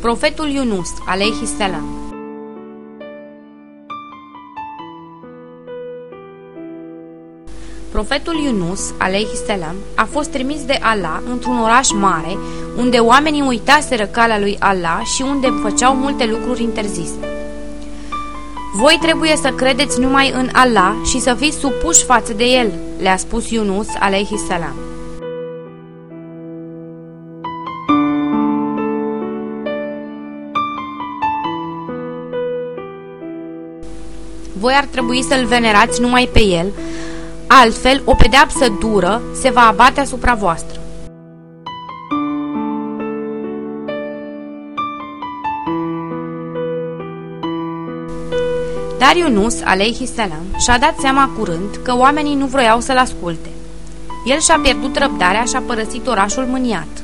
Profetul Yunus, alaihi salam Profetul Yunus, alaihi salam, a fost trimis de Allah într-un oraș mare, unde oamenii uitaseră calea lui Allah și unde făceau multe lucruri interzise. Voi trebuie să credeți numai în Allah și să fiți supuși față de El, le-a spus Yunus, alaihi salam. Voi ar trebui să-L venerați numai pe El, altfel o pedeapsă dură se va abate asupra voastră. Dar Yunus, alaihi salam, și-a dat seama curând că oamenii nu vroiau să-l asculte. El și-a pierdut răbdarea și a părăsit orașul mâniat.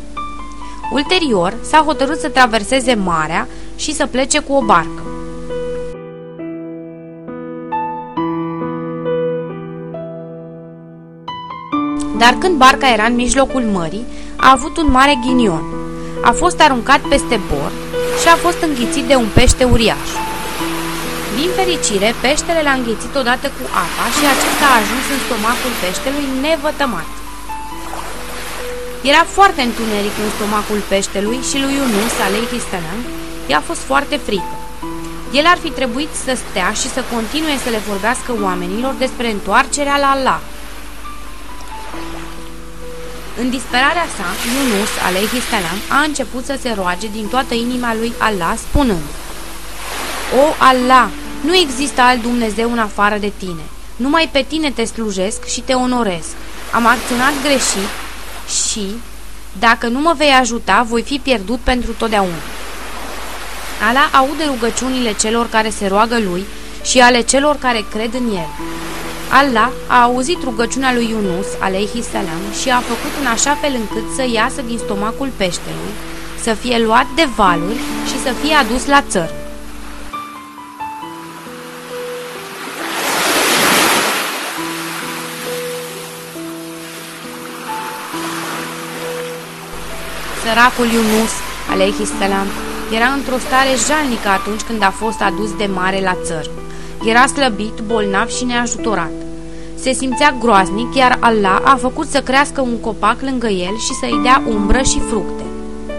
Ulterior, s-a hotărât să traverseze marea și să plece cu o barcă. Dar când barca era în mijlocul mării, a avut un mare ghinion. A fost aruncat peste bord și a fost înghițit de un pește uriaș. Din fericire, peștele l-a înghițit odată cu apa și acesta a ajuns în stomacul peștelui nevătămat. Era foarte întuneric în stomacul peștelui și lui Yunus, alaihi salam, i-a fost foarte frică. El ar fi trebuit să stea și să continue să le vorbească oamenilor despre întoarcerea la Allah. În disperarea sa, Yunus, alaihi salam, a început să se roage din toată inima lui Allah, spunând O, Allah, nu există alt Dumnezeu în afară de tine. Numai pe tine te slujesc și te onoresc. Am acționat greșit și, dacă nu mă vei ajuta, voi fi pierdut pentru totdeauna. Allah aude rugăciunile celor care se roagă lui și ale celor care cred în el. Allah a auzit rugăciunea lui Yunus, alaihi salam, și a făcut în așa fel încât să iasă din stomacul peștelui, să fie luat de valuri și să fie adus la țăr. Săracul Yunus, alaihi salam, era într-o stare jalnică atunci când a fost adus de mare la țăr. Era slăbit, bolnav și neajutorat. Se simțea groaznic, iar Allah a făcut să crească un copac lângă el și să-i dea umbră și fructe.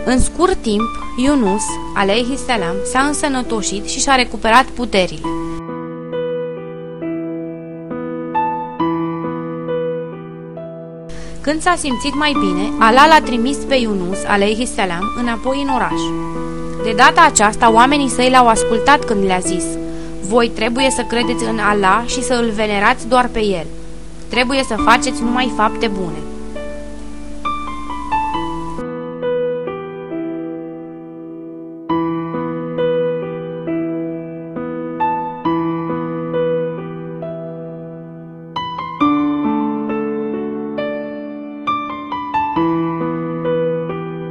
În scurt timp, Yunus, alaihi salam, s-a însănătoșit și și-a recuperat puterile. Când s-a simțit mai bine, Allah l-a trimis pe Yunus, alaihi salam, înapoi în oraș. De data aceasta, oamenii săi l-au ascultat când le-a zis Voi trebuie să credeți în Allah și să îl venerați doar pe El. Trebuie să faceți numai fapte bune.